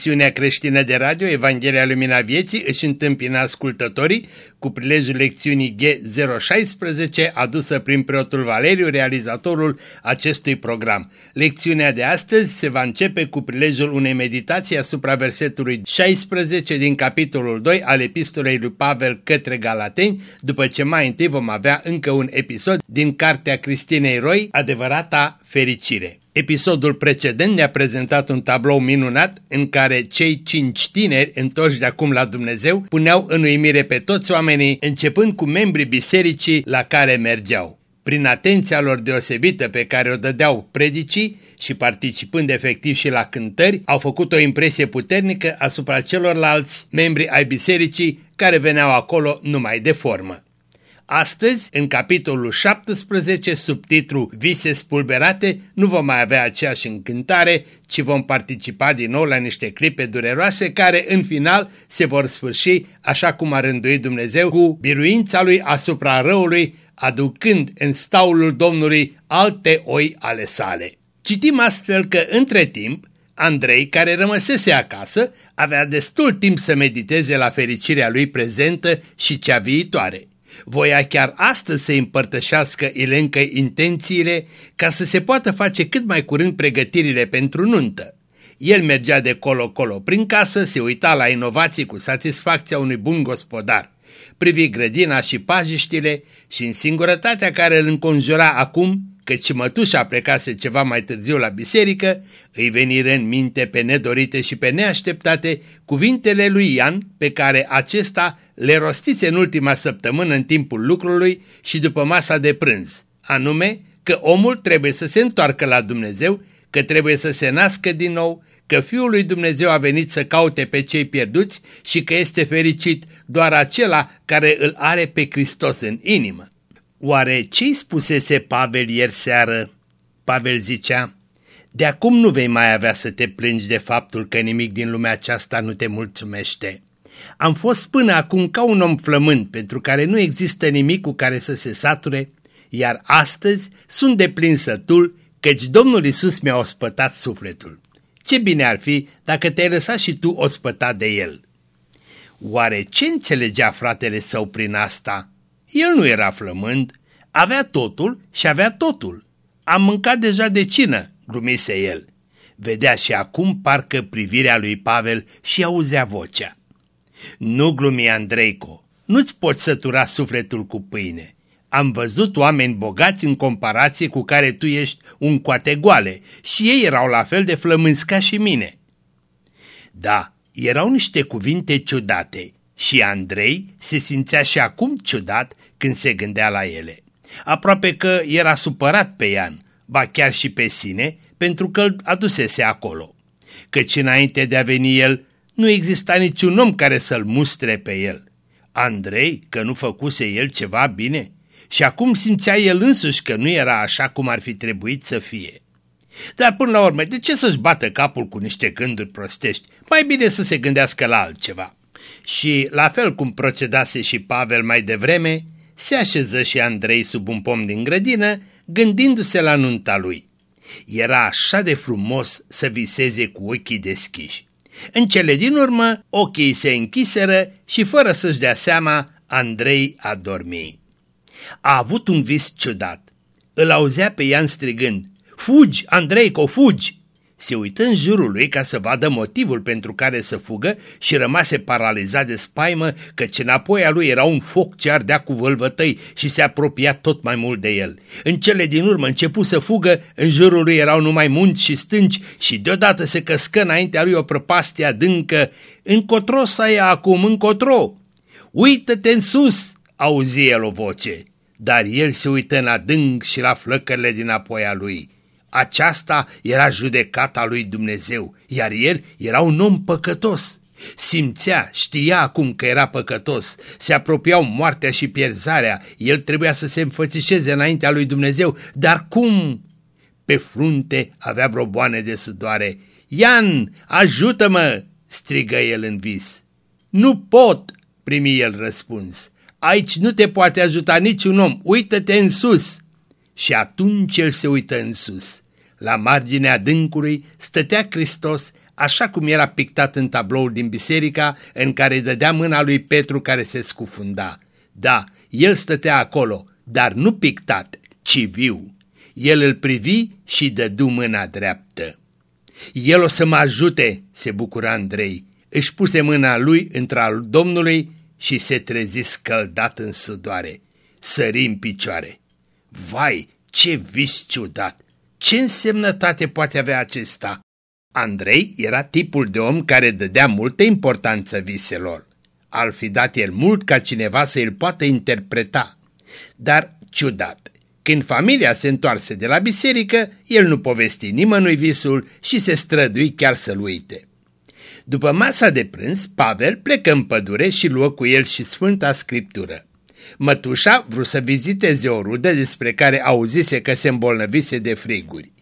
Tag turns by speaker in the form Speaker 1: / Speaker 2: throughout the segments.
Speaker 1: Emisiunea creștină de radio Evanghelia Lumina Vieții își întâmpină ascultătorii cu prilejul lecțiunii G016 adusă prin preotul Valeriu, realizatorul acestui program. Lecțiunea de astăzi se va începe cu prilejul unei meditații asupra versetului 16 din capitolul 2 al epistolei lui Pavel către Galateni, după ce mai întâi vom avea încă un episod din cartea Cristinei Roy, Adevărata Fericire. Episodul precedent ne-a prezentat un tablou minunat în care cei cinci tineri întorși de acum la Dumnezeu puneau în uimire pe toți oamenii, începând cu membrii bisericii la care mergeau. Prin atenția lor deosebită pe care o dădeau predicii și participând efectiv și la cântări, au făcut o impresie puternică asupra celorlalți membri ai bisericii care veneau acolo numai de formă. Astăzi, în capitolul 17, subtitlu Vise spulberate, nu vom mai avea aceeași încântare, ci vom participa din nou la niște clipe dureroase care, în final, se vor sfârși așa cum a rânduit Dumnezeu cu biruința lui asupra răului, aducând în staulul Domnului alte oi ale sale. Citim astfel că, între timp, Andrei, care rămăsese acasă, avea destul timp să mediteze la fericirea lui prezentă și cea viitoare voia chiar astăzi să împărtășească Ilencă intențiile ca să se poată face cât mai curând pregătirile pentru nuntă. El mergea de colo-colo prin casă, se uita la inovații cu satisfacția unui bun gospodar. Privi grădina și pajiștile și în singurătatea care îl înconjura acum, căci mătușa plecase ceva mai târziu la biserică, îi veniră în minte pe nedorite și pe neașteptate cuvintele lui Ian pe care acesta le rostiți în ultima săptămână în timpul lucrului și după masa de prânz, anume că omul trebuie să se întoarcă la Dumnezeu, că trebuie să se nască din nou, că Fiul lui Dumnezeu a venit să caute pe cei pierduți și că este fericit doar acela care îl are pe Hristos în inimă. Oare ce-i spusese Pavel ieri seară? Pavel zicea, de acum nu vei mai avea să te plângi de faptul că nimic din lumea aceasta nu te mulțumește. Am fost până acum ca un om flămând pentru care nu există nimic cu care să se sature, iar astăzi sunt de plin sătul căci Domnul Isus mi-a ospătat sufletul. Ce bine ar fi dacă te-ai lăsat și tu ospătat de El. Oare ce înțelegea fratele său prin asta? El nu era flămând, avea totul și avea totul. Am mâncat deja de cină, glumise el. Vedea și acum parcă privirea lui Pavel și auzea vocea. Nu glumi Andreico, nu-ți poți sătura sufletul cu pâine. Am văzut oameni bogați în comparație cu care tu ești un coate goale și ei erau la fel de flămânzi ca și mine. Da, erau niște cuvinte ciudate și Andrei se simțea și acum ciudat când se gândea la ele. Aproape că era supărat pe Ian, ba chiar și pe sine, pentru că îl adusese acolo. Căci înainte de a veni el, nu exista niciun om care să-l mustre pe el. Andrei, că nu făcuse el ceva bine? Și acum simțea el însuși că nu era așa cum ar fi trebuit să fie. Dar până la urmă, de ce să-și bată capul cu niște gânduri prostești? Mai bine să se gândească la altceva. Și, la fel cum procedase și Pavel mai devreme, se așeză și Andrei sub un pom din grădină, gândindu-se la nunta lui. Era așa de frumos să viseze cu ochii deschiși. În cele din urmă, ochii se închiseră și fără să-și dea seama, Andrei a dormit. A avut un vis ciudat. Îl auzea pe Ian strigând, Fugi, Andreico, fugi! Se uită în jurul lui ca să vadă motivul pentru care să fugă și rămase paralizat de spaimă căci înapoi a lui era un foc ce ardea cu vâlvătăi și se apropia tot mai mult de el. În cele din urmă începu să fugă, în jurul lui erau numai munți și stânci și deodată se căscă înaintea lui o prăpastie adâncă. Încotro să ia acum, încotro! Uită-te în sus! auzi el o voce, dar el se uită în adânc și la flăcările din apoi a lui. Aceasta era judecata lui Dumnezeu, iar el era un om păcătos. Simțea, știa acum că era păcătos, se apropiau moartea și pierzarea, el trebuia să se înfățișeze înaintea lui Dumnezeu, dar cum? Pe frunte avea broboane de sudoare. Ian, ajută-mă!" strigă el în vis. Nu pot!" primi el răspuns. Aici nu te poate ajuta niciun om, uită-te în sus!" Și atunci el se uită în sus. La marginea adâncului stătea Hristos, așa cum era pictat în tabloul din biserica în care dădea mâna lui Petru care se scufunda. Da, el stătea acolo, dar nu pictat, ci viu. El îl privi și dădu mâna dreaptă. El o să mă ajute, se bucura Andrei. Își puse mâna lui între Domnului și se trezi scăldat în sudoare. Sări în picioare. Vai, ce vis ciudat! Ce însemnătate poate avea acesta? Andrei era tipul de om care dădea multă importanță viselor. Ar fi dat el mult ca cineva să îl poată interpreta. Dar, ciudat, când familia se întoarse de la biserică, el nu povesti nimănui visul și se strădui chiar să-l uite. După masa de prânz, Pavel plecă în pădure și luă cu el și Sfânta Scriptură. Mătușa vrut să viziteze o rudă despre care auzise că se îmbolnăvise de friguri.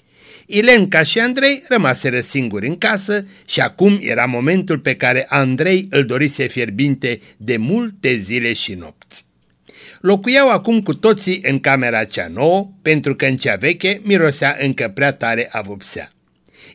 Speaker 1: Ilenca și Andrei rămaseră singuri în casă și acum era momentul pe care Andrei îl dorise fierbinte de multe zile și nopți. Locuiau acum cu toții în camera cea nouă, pentru că în cea veche mirosea încă prea tare a vopsea.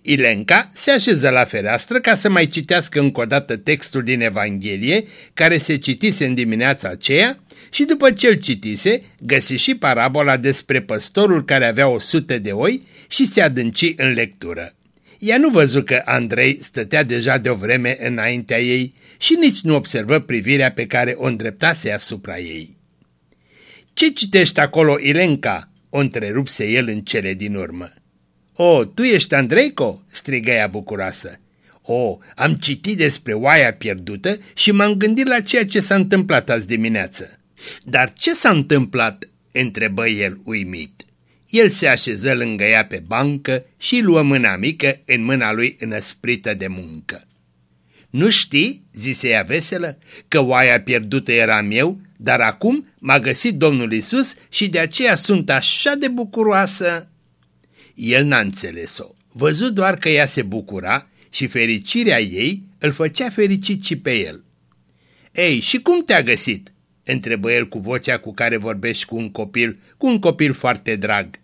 Speaker 1: Ilenca se așeză la fereastră ca să mai citească încă o dată textul din Evanghelie, care se citise în dimineața aceea, și după ce îl citise, găsi și parabola despre păstorul care avea o sută de oi și se adânci în lectură. Ea nu văzu că Andrei stătea deja de o vreme înaintea ei și nici nu observă privirea pe care o îndreptase asupra ei. Ce citești acolo, Ilenca?" o întrerupse el în cele din urmă. O, tu ești Andreico?" strigă ea bucuroasă. O, am citit despre oaia pierdută și m-am gândit la ceea ce s-a întâmplat azi dimineață. Dar ce s-a întâmplat?" întrebă el uimit. El se așeză lângă ea pe bancă și luă mâna mică în mâna lui înăsprită de muncă. Nu știi?" zise ea veselă, că oaia pierdută eram eu, dar acum m-a găsit Domnul Isus și de aceea sunt așa de bucuroasă." El n-a înțeles-o, văzut doar că ea se bucura și fericirea ei îl făcea fericit și pe el. Ei, și cum te-a găsit?" Întrebă el cu vocea cu care vorbești cu un copil, cu un copil foarte drag.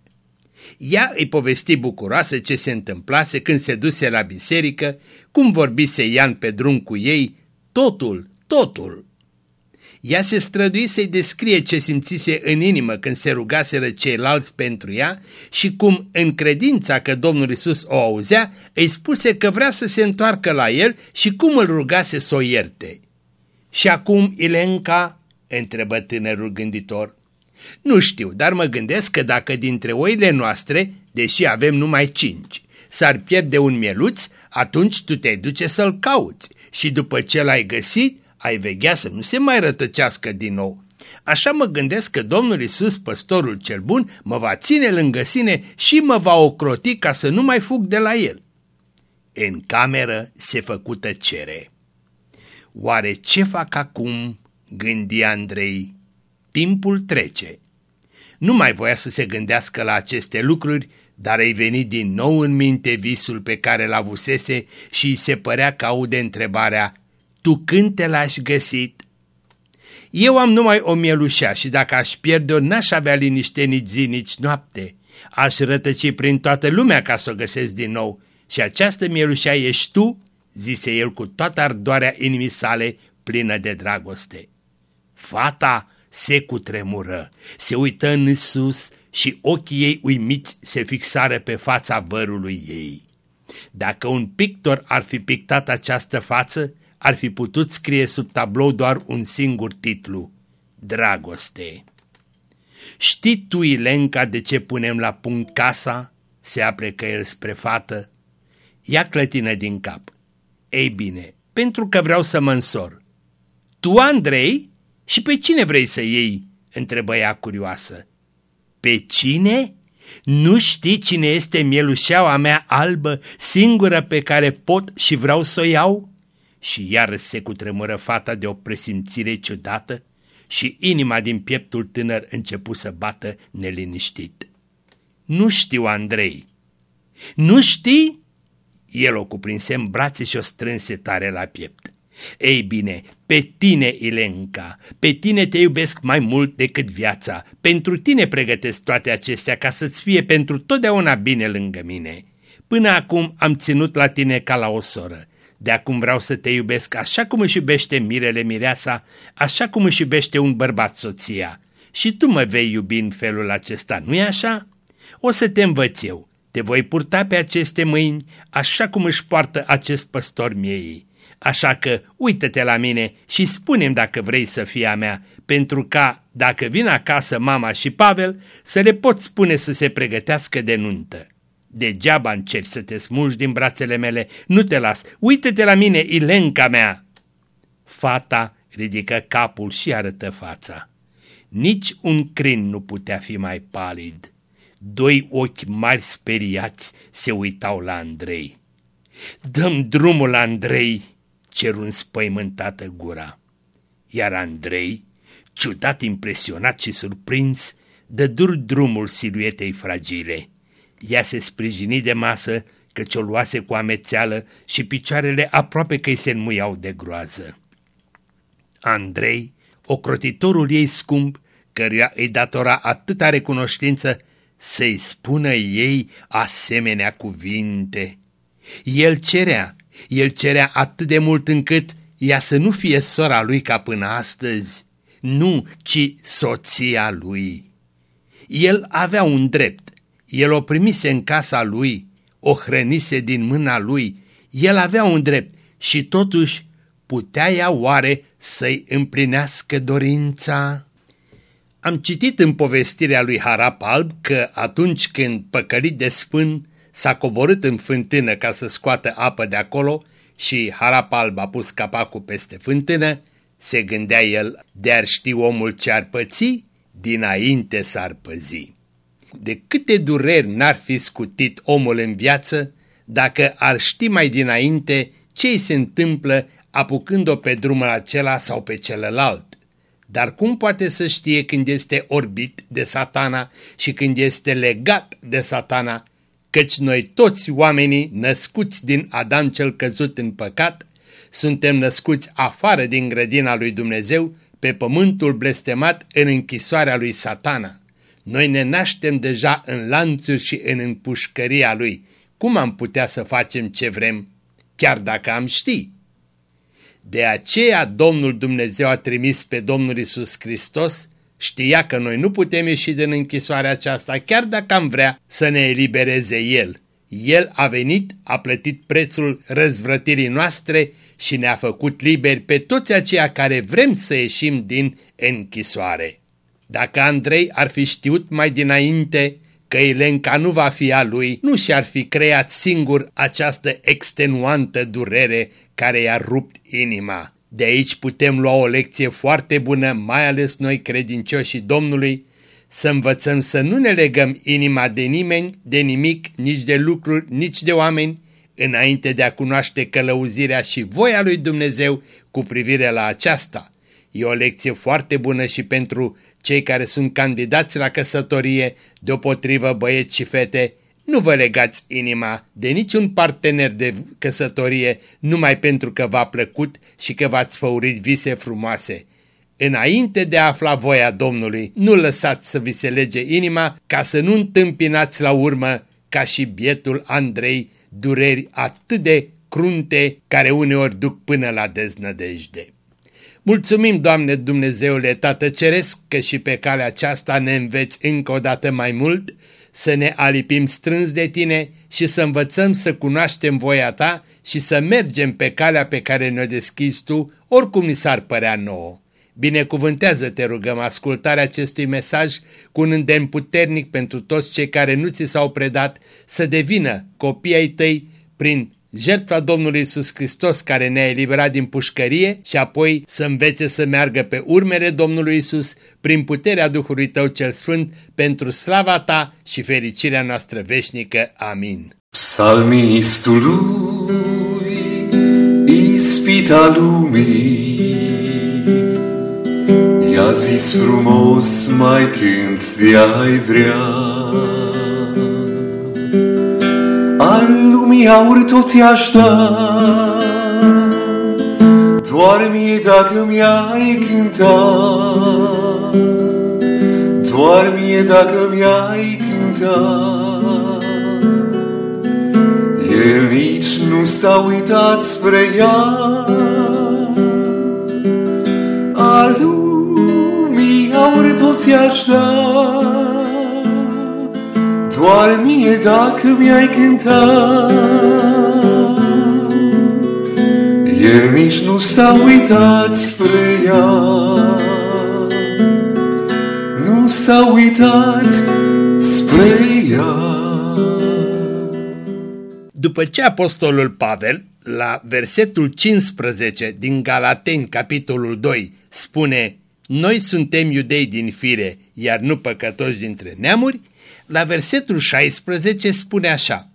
Speaker 1: Ea îi povesti bucuroasă ce se întâmplase când se duse la biserică, cum vorbise Ian pe drum cu ei, totul, totul. Ea se strădui să-i descrie ce simțise în inimă când se rugaseră ceilalți pentru ea și cum, în credința că Domnul Isus o auzea, îi spuse că vrea să se întoarcă la el și cum îl rugase să o ierte. Și acum, Ilenca, întrebă tânărul gânditor, nu știu, dar mă gândesc că dacă dintre oile noastre, deși avem numai cinci, s-ar pierde un mieluț, atunci tu te duce să-l cauți și după ce l-ai găsit, ai veghea să nu se mai rătăcească din nou. Așa mă gândesc că Domnul Isus, păstorul cel bun, mă va ține lângă sine și mă va ocroti ca să nu mai fug de la el. În cameră se făcu tăcere. Oare ce fac acum? Gândi Andrei. Timpul trece. Nu mai voia să se gândească la aceste lucruri, dar îi veni din nou în minte visul pe care l-avusese și îi se părea că aude întrebarea tu când te l-aș găsit? Eu am numai o mielușea și dacă aș pierde-o n-aș avea liniște nici zi, nici noapte. Aș rătăci prin toată lumea ca să o găsesc din nou. Și această mielușea ești tu, zise el cu toată ardoarea inimii sale plină de dragoste. Fata se cutremură, se uită în sus și ochii ei uimiți se fixară pe fața vărului ei. Dacă un pictor ar fi pictat această față, ar fi putut scrie sub tablou doar un singur titlu, Dragoste. Știi tu, Ilenca, de ce punem la punct casa? Se aplecă el spre fată. Ia clătină din cap. Ei bine, pentru că vreau să mă însor. Tu, Andrei? Și pe cine vrei să iei? întrebă ea curioasă. Pe cine? Nu știi cine este mielușeaua mea albă, singură pe care pot și vreau să o iau? și iar se cutremură fata de o presimțire ciudată și inima din pieptul tânăr începu să bată neliniștit. Nu știu, Andrei. Nu știi? El o cuprinse în brațe și o strânse tare la piept. Ei bine, pe tine, Ilenca, pe tine te iubesc mai mult decât viața. Pentru tine pregătesc toate acestea ca să-ți fie pentru totdeauna bine lângă mine. Până acum am ținut la tine ca la o soră. De acum vreau să te iubesc așa cum își iubește mirele mireasa, așa cum își iubește un bărbat soția. Și tu mă vei iubi în felul acesta, nu-i așa? O să te învăț eu. Te voi purta pe aceste mâini așa cum își poartă acest păstor miei. Așa că uită-te la mine și spune dacă vrei să fii a mea, pentru ca, dacă vin acasă mama și Pavel, să le pot spune să se pregătească de nuntă. Degeaba încerci să te smulgi din brațele mele, nu te las, uită-te la mine, Ilenca mea! Fata ridică capul și arătă fața. Nici un crin nu putea fi mai palid. Doi ochi mari speriați se uitau la Andrei. Dăm drumul, Andrei!" Ceru înspăimântată gura. Iar Andrei, ciudat impresionat și surprins, dă dur drumul siluetei fragile. Ea se sprijini de masă, căci o luase cu amețeală și picioarele aproape că îi se înmuiau de groază. Andrei, ocrotitorul ei scump, căruia îi datora atâta recunoștință, să-i spună ei asemenea cuvinte. El cerea, el cerea atât de mult încât ea să nu fie sora lui ca până astăzi, nu, ci soția lui. El avea un drept, el o primise în casa lui, o hrănise din mâna lui, el avea un drept și totuși putea ea oare să-i împlinească dorința? Am citit în povestirea lui Harap Alb că atunci când, păcălit de spân, s-a coborât în fântână ca să scoată apă de acolo și Harap Alb a pus capacul peste fântână, se gândea el, de-ar ști omul ce-ar păți, dinainte s-ar păzi. De câte dureri n-ar fi scutit omul în viață dacă ar ști mai dinainte ce îi se întâmplă apucând-o pe drumul acela sau pe celălalt. Dar cum poate să știe când este orbit de satana și când este legat de satana? Căci noi toți oamenii născuți din Adam cel căzut în păcat, suntem născuți afară din grădina lui Dumnezeu, pe pământul blestemat în închisoarea lui satana. Noi ne naștem deja în lanțuri și în împușcăria lui. Cum am putea să facem ce vrem, chiar dacă am ști? De aceea Domnul Dumnezeu a trimis pe Domnul Isus Hristos, știa că noi nu putem ieși din închisoarea aceasta chiar dacă am vrea să ne elibereze El. El a venit, a plătit prețul răzvrătirii noastre și ne-a făcut liberi pe toți aceia care vrem să ieșim din închisoare. Dacă Andrei ar fi știut mai dinainte că Elenca nu va fi a lui, nu și-ar fi creat singur această extenuantă durere care i-a rupt inima. De aici putem lua o lecție foarte bună, mai ales noi credincioșii Domnului, să învățăm să nu ne legăm inima de nimeni, de nimic, nici de lucruri, nici de oameni, înainte de a cunoaște călăuzirea și voia lui Dumnezeu cu privire la aceasta. E o lecție foarte bună și pentru cei care sunt candidați la căsătorie, deopotrivă băieți și fete, nu vă legați inima de niciun partener de căsătorie numai pentru că v-a plăcut și că v-ați făurit vise frumoase. Înainte de a afla voia Domnului, nu lăsați să vi se lege inima ca să nu întâmpinați la urmă, ca și bietul Andrei, dureri atât de crunte care uneori duc până la deznădejde. Mulțumim, Doamne Dumnezeule Tată Ceresc, că și pe calea aceasta ne înveți încă o dată mai mult, să ne alipim strâns de Tine și să învățăm să cunoaștem voia Ta și să mergem pe calea pe care ne-o deschizi Tu, oricum ni s-ar părea nouă. Binecuvântează, te rugăm, ascultarea acestui mesaj cu un îndemn puternic pentru toți cei care nu ți s-au predat să devină copii ai tăi prin jertfa Domnului Isus Hristos care ne-a eliberat din pușcărie și apoi să învețe să meargă pe urmele Domnului Isus prin puterea Duhului Tău cel Sfânt pentru slava Ta și fericirea noastră veșnică. Amin.
Speaker 2: Psalmistului ispita lumii I-a zis frumos mai când de-ai vrea Al lumii aur toți aș da. Doar mie dacă mi-ai cânta. Doar mie dacă mi-ai cânta. El nici nu s-a uitat spre ea. A lumii aur toți așa, doar mie dacă mi-ai cântat. El nici nu s-a uitat spre ea, nu s-a uitat spre ea.
Speaker 1: După ce apostolul Pavel, la versetul 15 din Galateni, capitolul 2, spune Noi suntem iudei din fire, iar nu păcătoși dintre neamuri, la versetul 16 spune așa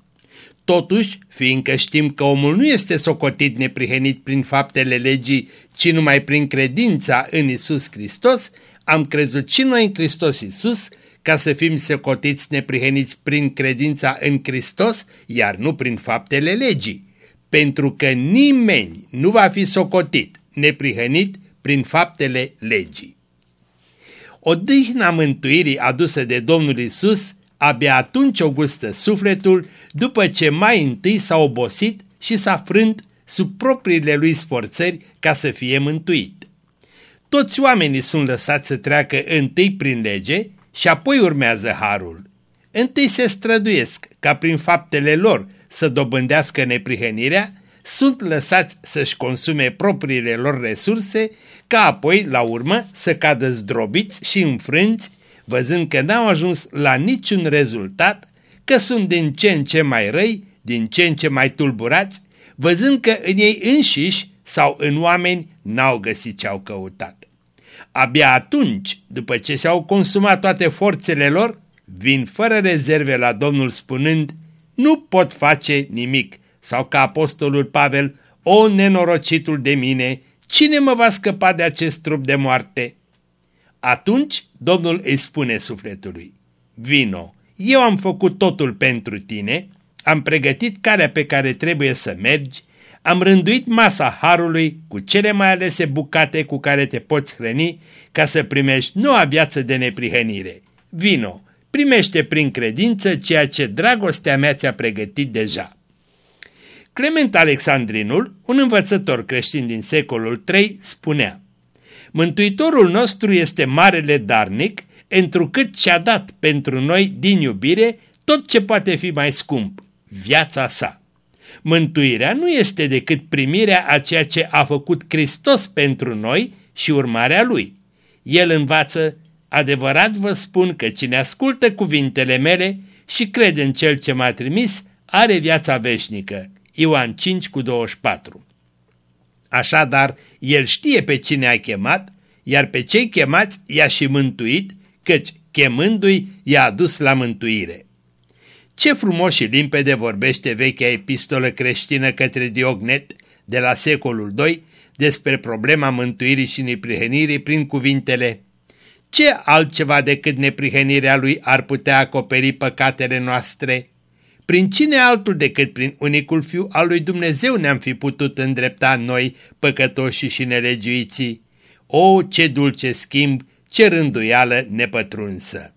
Speaker 1: Totuși, fiindcă știm că omul nu este socotit neprihenit prin faptele legii, ci numai prin credința în Isus Hristos, am crezut și noi în Hristos Isus, ca să fim secotiți nepriheniți prin credința în Hristos, iar nu prin faptele legii, pentru că nimeni nu va fi socotit neprihănit prin faptele legii. Odihna mântuirii adusă de Domnul Isus abia atunci o gustă sufletul după ce mai întâi s-a obosit și s-a frânt sub propriile lui sforțări ca să fie mântuit. Toți oamenii sunt lăsați să treacă întâi prin lege și apoi urmează harul. Întâi se străduiesc ca prin faptele lor să dobândească neprihănirea, sunt lăsați să-și consume propriile lor resurse, ca apoi, la urmă, să cadă zdrobiți și înfrânți, văzând că n-au ajuns la niciun rezultat, că sunt din ce în ce mai răi, din ce în ce mai tulburați, văzând că în ei înșiși sau în oameni n-au găsit ce au căutat. Abia atunci, după ce și-au consumat toate forțele lor, vin fără rezerve la Domnul spunând, nu pot face nimic, sau ca apostolul Pavel, o nenorocitul de mine, cine mă va scăpa de acest trup de moarte? Atunci Domnul îi spune sufletului, vino, eu am făcut totul pentru tine, am pregătit calea pe care trebuie să mergi, am rânduit masa harului cu cele mai alese bucate cu care te poți hrăni ca să primești noua viață de neprihănire. Vino, primește prin credință ceea ce dragostea mea ți-a pregătit deja. Clement Alexandrinul, un învățător creștin din secolul III, spunea Mântuitorul nostru este marele darnic, întrucât și-a dat pentru noi din iubire tot ce poate fi mai scump, viața sa. Mântuirea nu este decât primirea a ceea ce a făcut Hristos pentru noi și urmarea Lui. El învață, adevărat vă spun că cine ascultă cuvintele mele și crede în Cel ce m-a trimis, are viața veșnică. Ioan 5 cu 24 Așadar, El știe pe cine a chemat, iar pe cei chemați i-a și mântuit, căci chemându-i i-a adus la mântuire. Ce frumos și limpede vorbește vechea epistolă creștină către Diognet de la secolul II despre problema mântuirii și neprihănirii prin cuvintele Ce altceva decât neprihănirea lui ar putea acoperi păcatele noastre? Prin cine altul decât prin unicul fiu al lui Dumnezeu ne-am fi putut îndrepta noi, păcătoși și nelegiuiții? O, ce dulce schimb, ce rânduială nepătrunsă!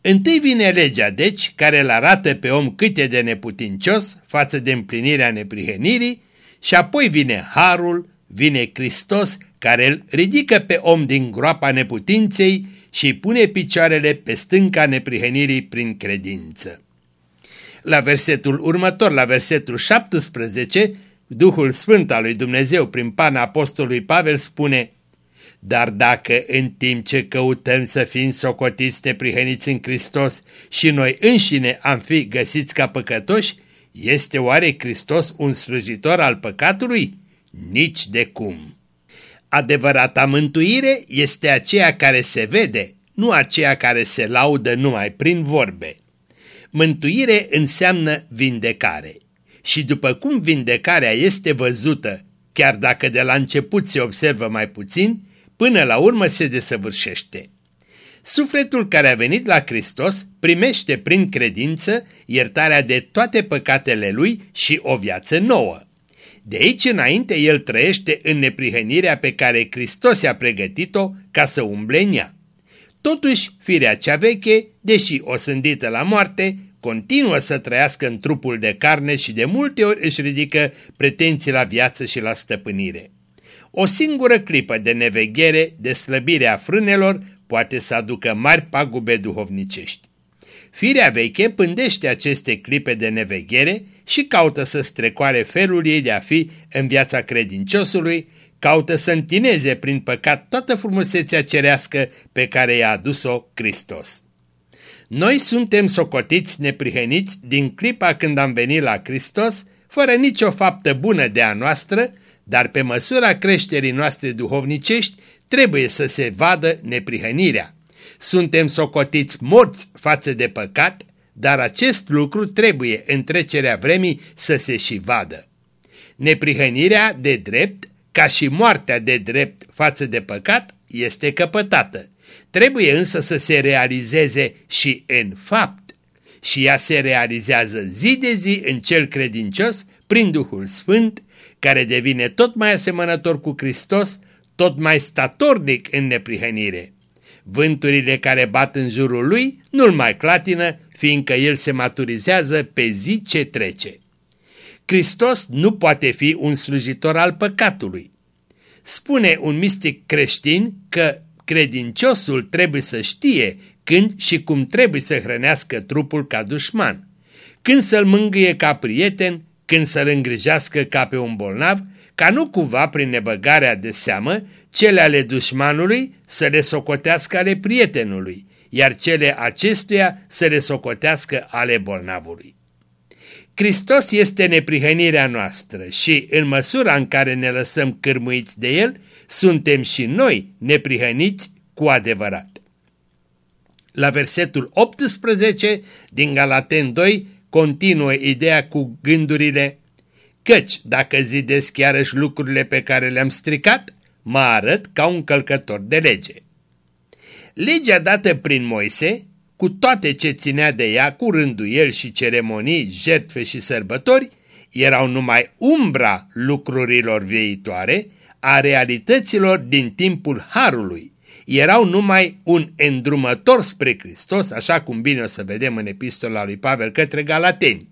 Speaker 1: Întâi vine legea, deci, care îl arată pe om cât e de neputincios față de împlinirea neprihănirii și apoi vine Harul, vine Hristos, care îl ridică pe om din groapa neputinței și îi pune picioarele pe stânca neprihănirii prin credință. La versetul următor, la versetul 17, Duhul Sfânt al lui Dumnezeu prin pana apostolului Pavel spune dar dacă în timp ce căutăm să fim socotiți neprihăniți în Hristos și noi înșine am fi găsiți ca păcătoși, este oare Hristos un slujitor al păcatului? Nici de cum. Adevărata mântuire este aceea care se vede, nu aceea care se laudă numai prin vorbe. Mântuire înseamnă vindecare. Și după cum vindecarea este văzută, chiar dacă de la început se observă mai puțin, până la urmă se desăvârșește. Sufletul care a venit la Hristos primește prin credință iertarea de toate păcatele lui și o viață nouă. De aici înainte el trăiește în neprihănirea pe care Hristos i-a pregătit-o ca să umble în ea. Totuși, firea cea veche, deși o sândită la moarte, continuă să trăiască în trupul de carne și de multe ori își ridică pretenții la viață și la stăpânire. O singură clipă de neveghere, de slăbire a frânelor, poate să aducă mari pagube duhovnicești. Firea veche pândește aceste clipe de neveghere și caută să strecoare felul ei de a fi în viața credinciosului, caută să întineze prin păcat toată frumusețea cerească pe care i-a adus-o Hristos. Noi suntem socotiți neprihăniți din clipa când am venit la Hristos, fără nicio faptă bună de a noastră, dar pe măsura creșterii noastre duhovnicești trebuie să se vadă neprihănirea. Suntem socotiți morți față de păcat, dar acest lucru trebuie în trecerea vremii să se și vadă. Neprihănirea de drept, ca și moartea de drept față de păcat, este căpătată. Trebuie însă să se realizeze și în fapt. Și ea se realizează zi de zi în cel credincios, prin Duhul Sfânt, care devine tot mai asemănător cu Hristos, tot mai statornic în neprihănire. Vânturile care bat în jurul lui nu-l mai clatină, fiindcă el se maturizează pe zi ce trece. Hristos nu poate fi un slujitor al păcatului. Spune un mistic creștin că credinciosul trebuie să știe când și cum trebuie să hrănească trupul ca dușman, când să-l mângâie ca prieten, când să-l îngrijească ca pe un bolnav, ca nu cumva prin nebăgarea de seamă cele ale dușmanului să le socotească ale prietenului, iar cele acestuia să le socotească ale bolnavului. Hristos este neprihănirea noastră și, în măsura în care ne lăsăm cârmuiți de El, suntem și noi neprihăniți cu adevărat. La versetul 18 din Galaten 2 continuă ideea cu gândurile Căci dacă zidesc iarăși lucrurile pe care le-am stricat, mă arăt ca un călcător de lege. Legea dată prin Moise, cu toate ce ținea de ea, cu rânduieli și ceremonii, jertfe și sărbători, erau numai umbra lucrurilor viitoare, a realităților din timpul Harului. Erau numai un îndrumător spre Hristos, așa cum bine o să vedem în epistola lui Pavel către Galateni.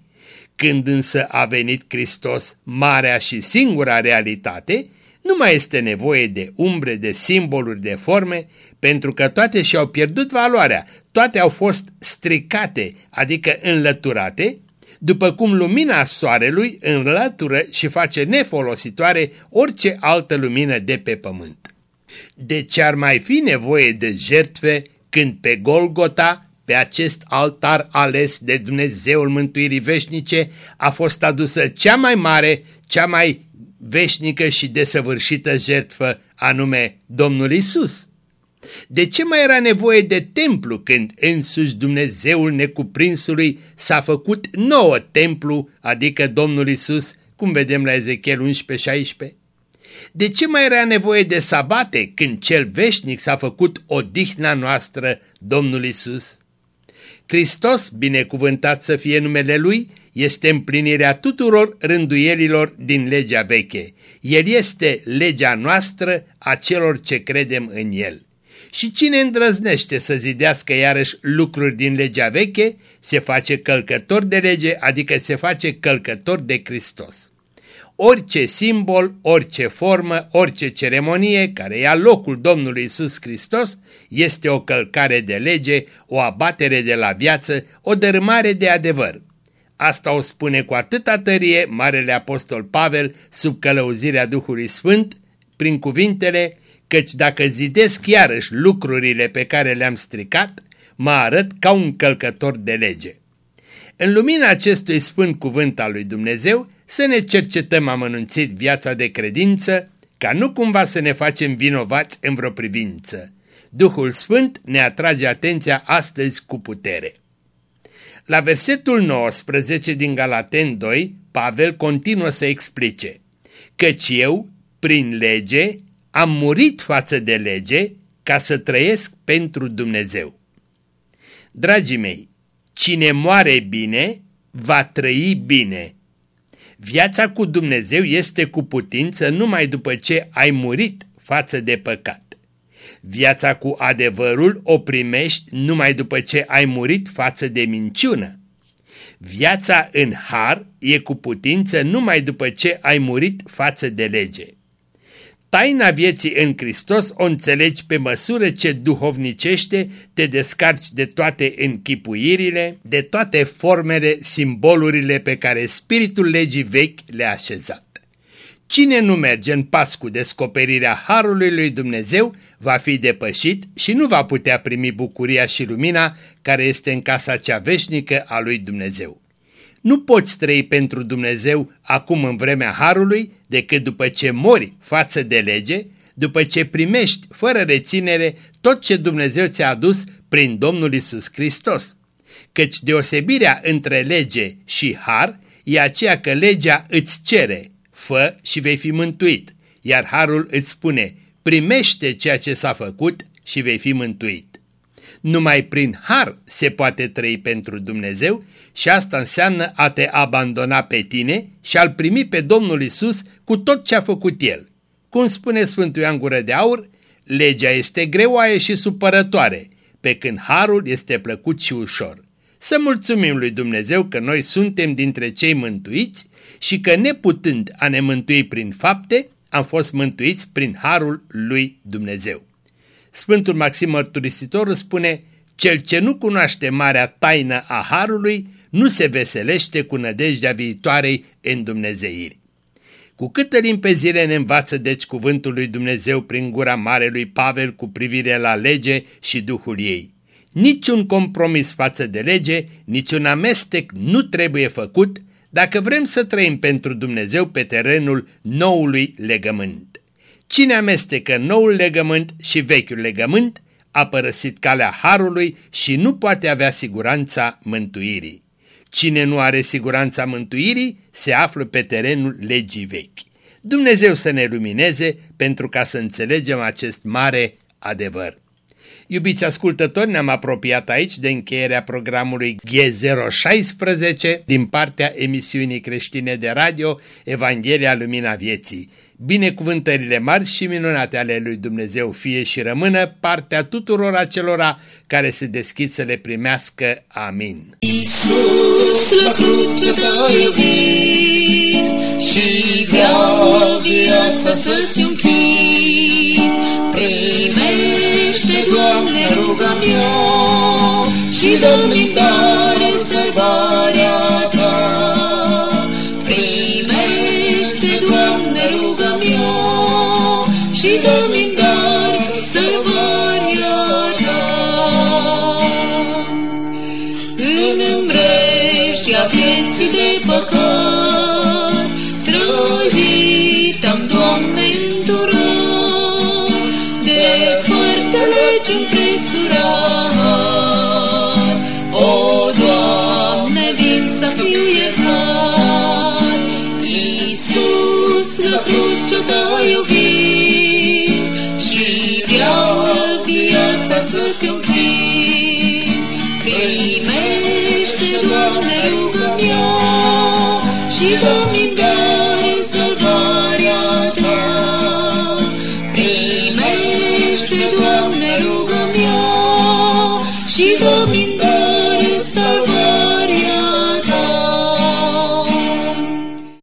Speaker 1: Când însă a venit Hristos, marea și singura realitate, nu mai este nevoie de umbre, de simboluri, de forme, pentru că toate și-au pierdut valoarea, toate au fost stricate, adică înlăturate, după cum lumina soarelui înlătură și face nefolositoare orice altă lumină de pe pământ. De ce ar mai fi nevoie de jertfe când pe Golgota, pe acest altar ales de Dumnezeul mântuirii veșnice, a fost adusă cea mai mare, cea mai veșnică și desăvârșită jertfă, anume Domnul Isus. De ce mai era nevoie de templu când însuși Dumnezeul necuprinsului s-a făcut nouă templu, adică Domnul Isus, cum vedem la Ezechiel 11-16? De ce mai era nevoie de sabate când cel veșnic s-a făcut odihna noastră, Domnul Isus? Hristos, binecuvântat să fie numele Lui, este împlinirea tuturor rânduielilor din legea veche. El este legea noastră a celor ce credem în El. Și cine îndrăznește să zidească iarăși lucruri din legea veche, se face călcător de lege, adică se face călcător de Hristos. Orice simbol, orice formă, orice ceremonie care ia locul Domnului Isus Hristos este o călcare de lege, o abatere de la viață, o dărâmare de adevăr. Asta o spune cu atâta tărie Marele Apostol Pavel sub călăuzirea Duhului Sfânt, prin cuvintele căci dacă zidesc iarăși lucrurile pe care le-am stricat, mă arăt ca un călcător de lege. În lumina acestui sfânt cuvânt al lui Dumnezeu, să ne cercetăm amănunțit viața de credință, ca nu cumva să ne facem vinovați în vreo privință. Duhul Sfânt ne atrage atenția astăzi cu putere. La versetul 19 din Galaten 2, Pavel continuă să explice, căci eu, prin lege, am murit față de lege ca să trăiesc pentru Dumnezeu. Dragii mei, cine moare bine, va trăi bine. Viața cu Dumnezeu este cu putință numai după ce ai murit față de păcat. Viața cu adevărul o primești numai după ce ai murit față de minciună. Viața în har e cu putință numai după ce ai murit față de lege. Taina vieții în Hristos o înțelegi pe măsură ce duhovnicește te descarci de toate închipuirile, de toate formele, simbolurile pe care spiritul legii vechi le-a așezat. Cine nu merge în pas cu descoperirea Harului lui Dumnezeu va fi depășit și nu va putea primi bucuria și lumina care este în casa cea veșnică a lui Dumnezeu. Nu poți trăi pentru Dumnezeu acum în vremea Harului decât după ce mori față de lege, după ce primești fără reținere tot ce Dumnezeu ți-a adus prin Domnul Isus Hristos. Căci deosebirea între lege și har e aceea că legea îți cere, fă și vei fi mântuit, iar harul îți spune, primește ceea ce s-a făcut și vei fi mântuit. Numai prin har se poate trăi pentru Dumnezeu și asta înseamnă a te abandona pe tine și a-L primi pe Domnul Isus cu tot ce a făcut El. Cum spune Sfântul Ioan Gură de Aur, legea este greoaie și supărătoare, pe când harul este plăcut și ușor. Să mulțumim lui Dumnezeu că noi suntem dintre cei mântuiți și că neputând a ne mântui prin fapte, am fost mântuiți prin harul lui Dumnezeu. Sfântul Maxim Mărturisitor spune, cel ce nu cunoaște marea taină a harului, nu se veselește cu nădejdea viitoarei în Dumnezeiri. Cu câtă limpezire ne învață deci cuvântul lui Dumnezeu prin gura Marelui Pavel cu privire la lege și Duhul ei. Niciun compromis față de lege, niciun amestec nu trebuie făcut dacă vrem să trăim pentru Dumnezeu pe terenul noului legământ. Cine amestecă noul legământ și vechiul legământ a părăsit calea harului și nu poate avea siguranța mântuirii. Cine nu are siguranța mântuirii se află pe terenul legii vechi. Dumnezeu să ne lumineze pentru ca să înțelegem acest mare adevăr. Iubiți ascultători, ne-am apropiat aici de încheierea programului G016 din partea emisiunii creștine de radio Evanghelia Lumina Vieții. Binecuvântările mari și minunate ale lui Dumnezeu fie și rămână partea tuturor acelora care se deschid să le primească. Amin.
Speaker 3: Iisus, la cruce te iubit și vreau viața să-ți închid. Primește, Doamne, ruga mea și dă-mi tare salvarea Ta. Primește, Doamne, ruga mea și dă-mi dar salvarea Ta. În îmbreștea vieții de păcat,